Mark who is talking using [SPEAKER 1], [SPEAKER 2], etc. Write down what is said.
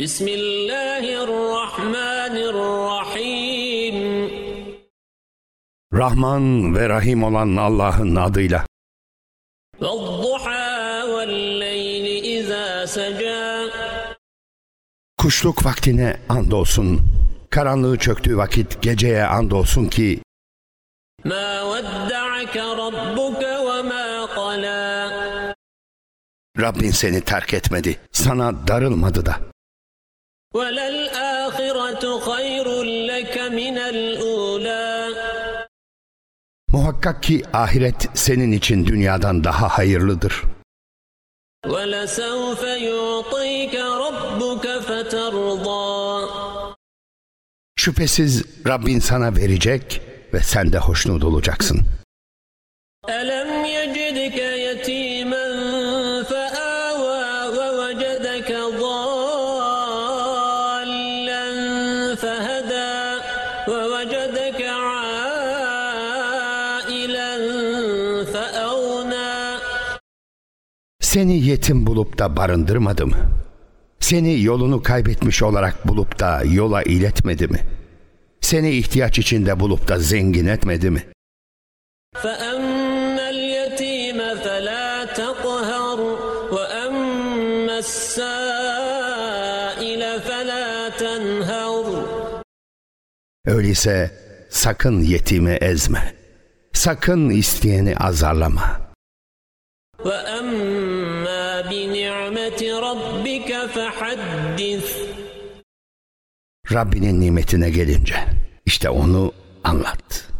[SPEAKER 1] بسم الله الرحمن الرحيم
[SPEAKER 2] Rahman ve Rahim olan Allah'ın adıyla.
[SPEAKER 1] والضحى والليل إذا سجى
[SPEAKER 2] Kuşluk vaktine andolsun. Karanlığı çöktüğü vakit geceye andolsun ki
[SPEAKER 1] ما ودعك ربك وما قلى
[SPEAKER 2] Rabbin seni terk etmedi. Sana darılmadı da.
[SPEAKER 1] وللآخرة خير لك من الأولى
[SPEAKER 2] Muhakkak ki ahiret senin için dünyadan daha hayırlıdır.
[SPEAKER 1] ولسوف يعطيك ربك فترضى
[SPEAKER 2] Şüphesiz Rabbin sana verecek ve sen de hoşnut olacaksın.
[SPEAKER 1] ووجدك عائلا فأغنى
[SPEAKER 2] Seni yetim bulup da barındırmadı mı? Seni yolunu kaybetmiş olarak bulup da yola iletmedi mi? Seni ihtiyaç içinde bulup da zengin etmedi mi?
[SPEAKER 1] فأما اليتيم فلا تقهر وأما السائل فلا تنهر
[SPEAKER 2] Öyleyse sakın yetimi ezme. Sakın isteyeni azarlama. Rabbinin nimetine gelince işte onu anlat.''